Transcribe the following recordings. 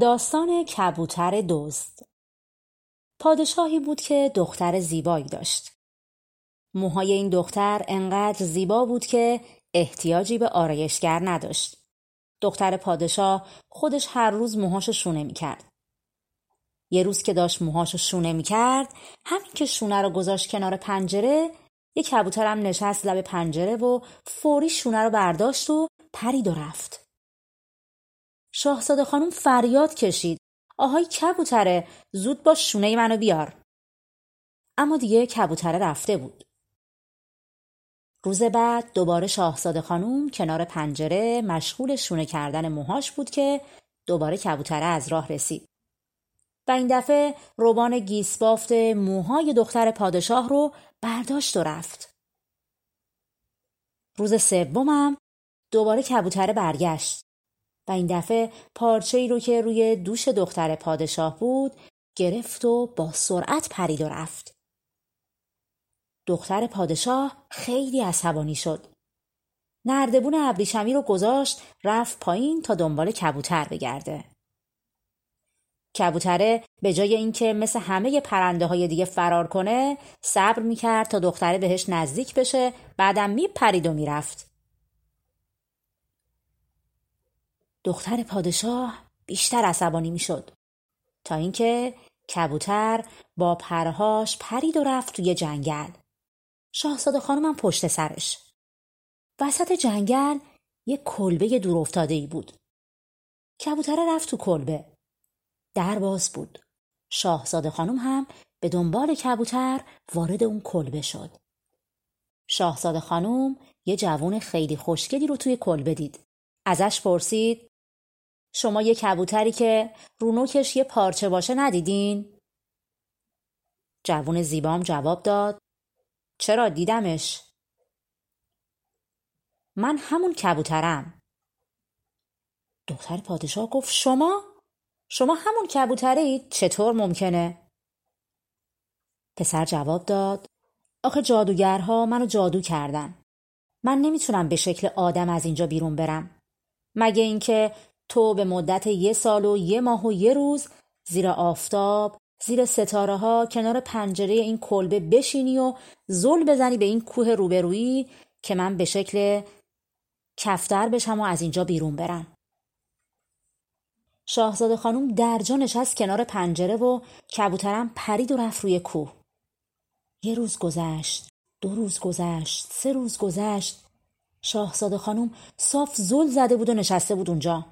داستان کبوتر دزد پادشاهی بود که دختر زیبایی داشت. موهای این دختر انقدر زیبا بود که احتیاجی به آرایشگر نداشت. دختر پادشاه خودش هر روز موهاشو شونه می‌کرد. یه روز که داشت موهاشو شونه می‌کرد همین که شونه رو گذاشت کنار پنجره یه کبوترم نشست لب پنجره و فوری شونه رو برداشت و پرید و رفت. شاهزاده خانم فریاد کشید. آهای کبوتره زود با شونه منو بیار. اما دیگه کبوتره رفته بود. روز بعد دوباره شاهزاده خانم کنار پنجره مشغول شونه کردن موهاش بود که دوباره کبوتره از راه رسید. و این دفعه روبان گیسبافت موهای دختر پادشاه رو برداشت و رفت. روز سومم دوباره کبوتره برگشت. و این دفعه پارچه ای رو که روی دوش دختر پادشاه بود گرفت و با سرعت پرید و رفت. دختر پادشاه خیلی عصبانی شد. نردبون ابریشمی رو گذاشت رفت پایین تا دنبال کبوتر بگرده. کبوتره به جای اینکه مثل همه پرنده های دیگه فرار کنه صبر می‌کرد تا دختره بهش نزدیک بشه بعدم میپرید و می‌رفت. دختر پادشاه بیشتر عصبانی می‌شد. تا اینکه کبوتر با پرهاش پرید و رفت توی جنگل. شاهزاده خانمم پشت سرش. وسط جنگل یک کلبه دور افتاده ای بود. کبوتر رفت تو کلبه. در باز بود. شاهزاده خانم هم به دنبال کبوتر وارد اون کلبه شد. شاهزاده خانم یه جوون خیلی خوشگلی رو توی کلبه دید. ازش پرسید شما یه کبوتری که رونوکش یه پارچه باشه ندیدین؟ جوون زیبام جواب داد چرا دیدمش؟ من همون کبوترم دختر پادشاه گفت شما؟ شما همون کبوتره چطور ممکنه؟ پسر جواب داد آخه جادوگرها منو جادو کردن من نمی‌تونم به شکل آدم از اینجا بیرون برم مگه اینکه تو به مدت یه سال و یه ماه و یه روز زیر آفتاب زیر ستاره ها کنار پنجره این کلبه بشینی و زل بزنی به این کوه روبرویی که من به شکل کفتر بشم و از اینجا بیرون برم. شاهزاده خانم درجا نشست کنار پنجره و کبوترم پرید و رفت روی کوه. یه روز گذشت، دو روز گذشت، سه روز گذشت. شاهزاده خانم صاف زل زده بود و نشسته بود اونجا.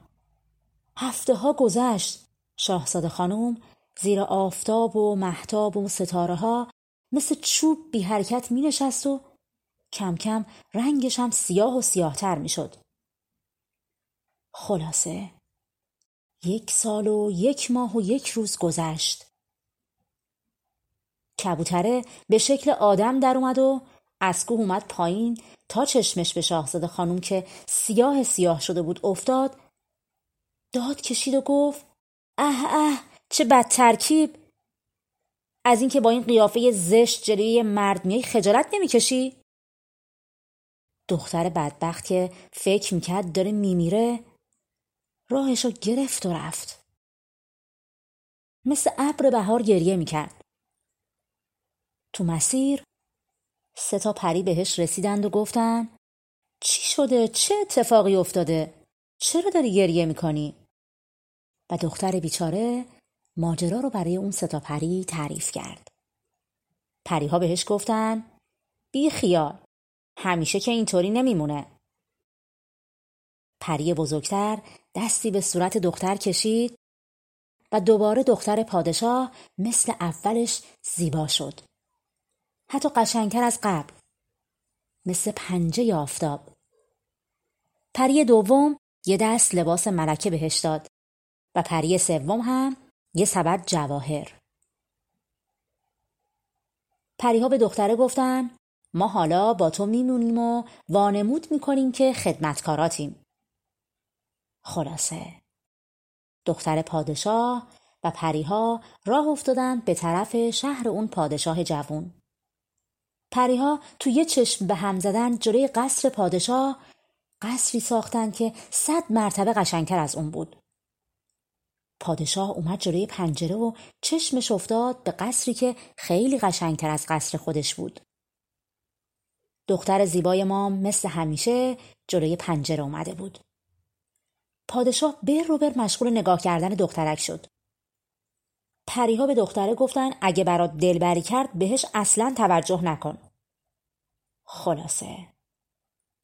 هفته ها گذشت شاهزاده خانم زیر آفتاب و محتاب و ستاره ها مثل چوب بی حرکت می نشست و کم کم رنگش هم سیاه و سیاهتر می شد. خلاصه یک سال و یک ماه و یک روز گذشت. کبوتره به شکل آدم در اومد و از کوه اومد پایین تا چشمش به شاهزاده خانم که سیاه سیاه شده بود افتاد داد کشید و گفت اه اه چه بد ترکیب. از اینکه با این قیافه زشت جلوی مرد میای خجالت نمی‌کشی؟ دختر بدبخت که فکر می‌کرد داره میمیره راهشو گرفت و رفت. مثل ابر بهار گریه می‌کرد. تو مسیر سه تا پری بهش رسیدند و گفتن چی شده؟ چه اتفاقی افتاده؟ چرا داری گریه می‌کنی؟ و دختر بیچاره ماجرا رو برای اون ستا پری تعریف کرد. پریها بهش گفتن بی خیال همیشه که اینطوری نمیمونه. پری بزرگتر دستی به صورت دختر کشید و دوباره دختر پادشاه مثل اولش زیبا شد. حتی قشنگتر از قبل. مثل پنجه آفتاب. پری دوم یه دست لباس ملکه بهش داد و پری سوم هم یه سبد جواهر. پریها به دختره گفتن ما حالا با تو میمونیم و وانمود می‌کنیم که خدمتکاراتیم. خلاصه. دختر پادشاه و پریها راه افتادند به طرف شهر اون پادشاه جوون. پریها تو یه چشم به هم زدن جلوی قصر پادشاه قصری ساختن که صد مرتبه قشنگتر از اون بود. پادشاه اومد جلوی پنجره و چشمش افتاد به قصری که خیلی قشنگتر از قصر خودش بود. دختر زیبای ما مثل همیشه جلوی پنجره اومده بود. پادشاه بر رو بر مشغول نگاه کردن دخترک شد. پریها به دختره گفتن اگه برات دلبری کرد بهش اصلا توجه نکن. خلاصه.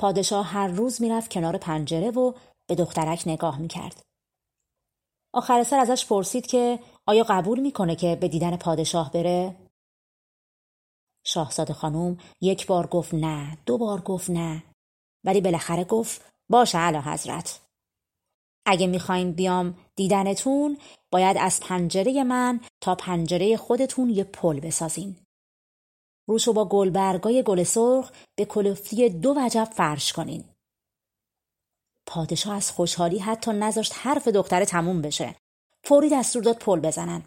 پادشاه هر روز می‌رفت کنار پنجره و به دخترک نگاه می‌کرد. آخر سر ازش پرسید که آیا قبول می‌کنه که به دیدن پادشاه بره؟ شاهزاده خانوم یک بار گفت نه دو بار گفت نه ولی بالاخره گفت باشه علا حضرت اگه می‌خواین بیام دیدنتون باید از پنجره من تا پنجره خودتون یه پل بسازین. روشو با گلبرگای گل سرخ به کلفتی دو وجب فرش کنین. پادشاه از خوشحالی حتی نذاشت حرف دختره تموم بشه. فوری دستور داد پل بزنن.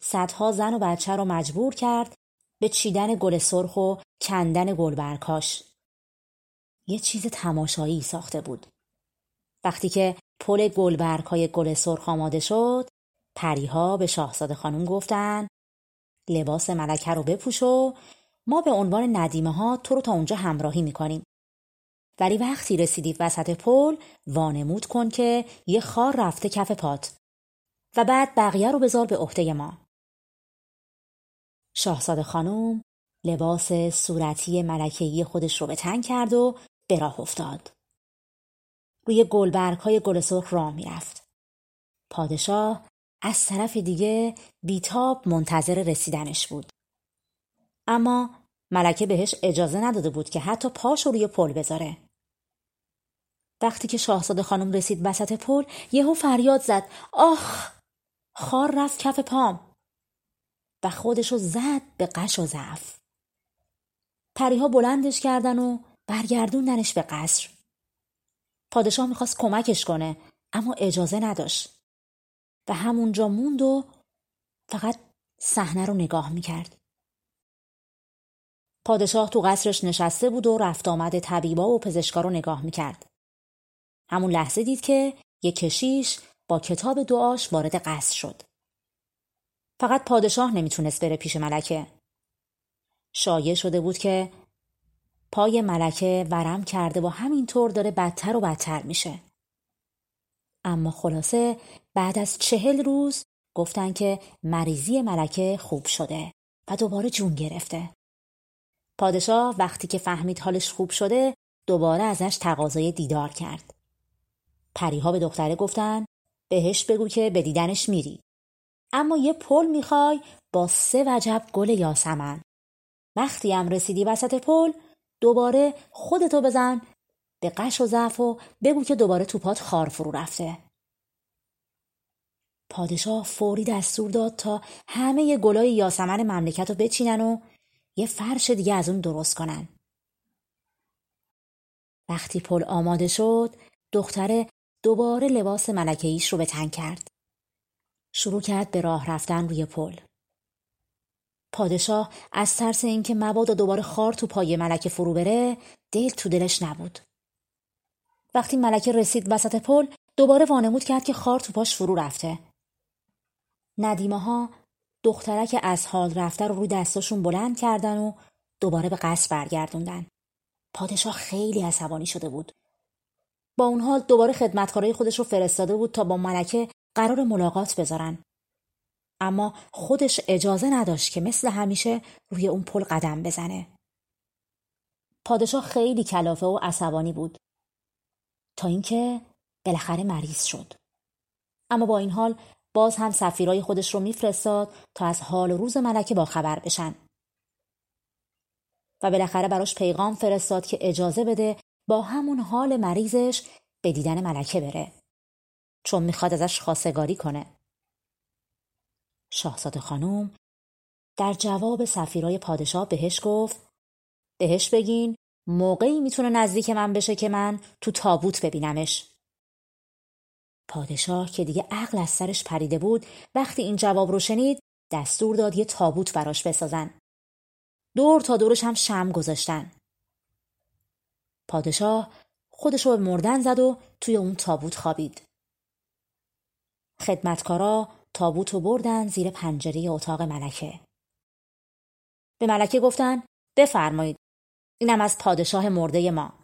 صدها زن و بچه رو مجبور کرد به چیدن گل سرخ و کندن گلبرگاش. یه چیز تماشایی ساخته بود. وقتی که پل گلبرگ های گل سرخ آماده شد پریها به شاهزاده خانم گفتن لباس ملکه رو بپوش و ما به عنوان ندیمه ها تو رو تا اونجا همراهی می‌کنیم ولی وقتی رسیدی وسط پل وانمود کن که یه خار رفته کف پات و بعد بقیه رو بذار به عهده ما شاهزاده خانم لباس صورتی ملکهی خودش رو به تن کرد و به راه افتاد روی گلبرگ های گل سرخ راه می‌رفت. پادشاه از طرف دیگه بیتاب منتظر رسیدنش بود. اما ملکه بهش اجازه نداده بود که حتی پاش روی پل بذاره. وقتی که شاهزاده خانم رسید وسط پل یهو فریاد زد. آخ! خار رفت کف پام. و خودشو زد به قش و ضعف. پریها بلندش کردن و برگردوندنش به قصر. پادشاه می‌خواست کمکش کنه اما اجازه نداشت. و همونجا موند و فقط صحنه رو نگاه می‌کرد. پادشاه تو قصرش نشسته بود و رفت آمد طبیبا و پزشکا رو نگاه می‌کرد. همون لحظه دید که یک کشیش با کتاب دعاش وارد قصر شد. فقط پادشاه نمی‌تونست بره پیش ملکه. شایع شده بود که پای ملکه ورم کرده و همینطور داره بدتر و بدتر میشه. اما خلاصه بعد از چهل روز گفتن که مریضی ملکه خوب شده و دوباره جون گرفته. پادشاه وقتی که فهمید حالش خوب شده دوباره ازش تقاضای دیدار کرد. پریها به دختره گفتن بهش بگو که به دیدنش میری. اما یه پل می‌خوای با سه وجب گل یاسمن. وقتی هم رسیدی وسط پل دوباره خودتو بزن به قش و ضعف و بگو که دوباره توپات خار فرو رفته پادشاه فوری دستور داد تا همه گلای یاسمن مملکت رو بچینن و یه فرش دیگه از اون درست کنن. وقتی پل آماده شد دختره دوباره لباس ملکه رو به تن کرد. شروع کرد به راه رفتن روی پل. پادشاه از ترس اینکه مبادا دوباره خار تو پای ملکه فرو بره دل تو دلش نبود وقتی ملکه رسید وسط پل دوباره وانمود کرد که خار تو پاش فرو رفته ندیمه ها دخترک از حال رفته رو روی دستاشون بلند کردن و دوباره به قصر برگردوندن پادشاه خیلی عصبانی شده بود با اون حال دوباره خدمتکارای خودش رو فرستاده بود تا با ملکه قرار ملاقات بذارن اما خودش اجازه نداشت که مثل همیشه روی اون پل قدم بزنه. پادشاه خیلی کلافه و عصبانی بود تا اینکه بالاخره مریض شد. اما با این حال باز هم سفیرای خودش رو میفرستاد تا از حال روز ملکه با خبر بشن. و بالاخره براش پیغام فرستاد که اجازه بده با همون حال مریضش به دیدن ملکه بره. چون می‌خواد ازش خواستگاری کنه. شاهزاده خانم در جواب سفیرای پادشاه بهش گفت بهش بگین موقعی می‌تونه نزدیک من بشه که من تو تابوت ببینمش. پادشاه که دیگه عقل از سرش پریده بود وقتی این جواب رو شنید دستور داد یه تابوت براش بسازن. دور تا دورش هم شم گذاشتن. پادشاه خودش رو به مردن زد و توی اون تابوت خوابید. خدمتکارا تابوت رو بردن زیر پنجره اتاق ملکه. به ملکه گفتن بفرمایید اینم از پادشاه مرده ما.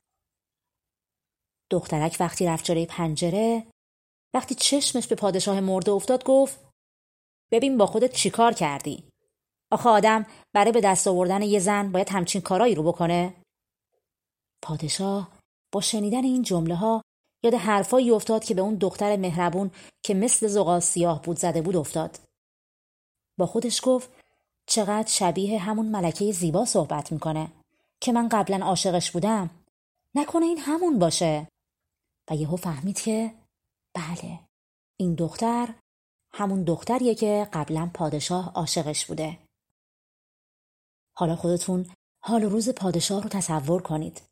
دخترک وقتی رفت جلوی پنجره وقتی چشمش به پادشاه مرده افتاد گفت ببین با خودت چیکار کردی؟ آخه آدم برای به دست آوردن یه زن باید همچین کارایی رو بکنه؟ پادشاه با شنیدن این جمله ها یاد حرفایی افتاد که به اون دختر مهربون که مثل زغال سیاه بود زده بود افتاد. با خودش گفت چقدر شبیه همون ملکه زیبا صحبت می‌کنه که من قبلا عاشقش بودم. نکنه این همون باشه. و یهو فهمید که بله این دختر همون دختریه که قبلا پادشاه عاشقش بوده. حالا خودتون حال روز پادشاه رو تصور کنید.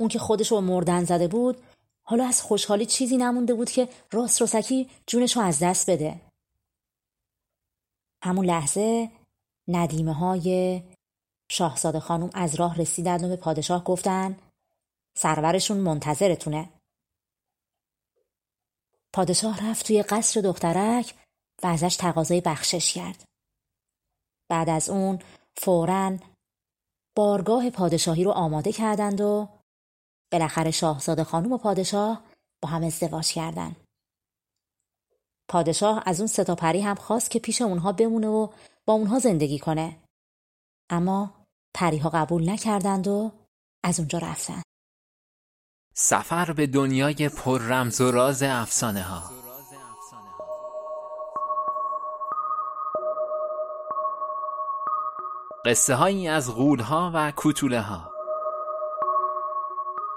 اون که خودش رو مردن زده بود حالا از خوشحالی چیزی نمونده بود که راست رسکی جونش رو از دست بده. همون لحظه ندیمه های شاهزاده خانم از راه رسیدن و به پادشاه گفتن سرورشون منتظرتونه. پادشاه رفت توی قصر دخترک و ازش تقاضای بخشش کرد. بعد از اون فورا بارگاه پادشاهی رو آماده کردند و بالاخره شاهزاده خانم و پادشاه با هم ازدواج کردند. پادشاه از اون ستا پری هم خواست که پیش اونها بمونه و با اونها زندگی کنه. اما پریها قبول نکردند و از اونجا رفتن. سفر به دنیای پر رمز و راز افسانه ها قصه هایی از غول ها و کوتوله ها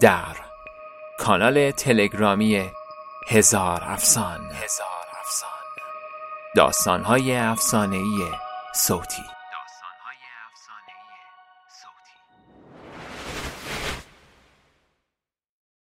در کانال تلگرامی هزار افسان. هزار افسان. داستانهای افسانه‌ای صوتی.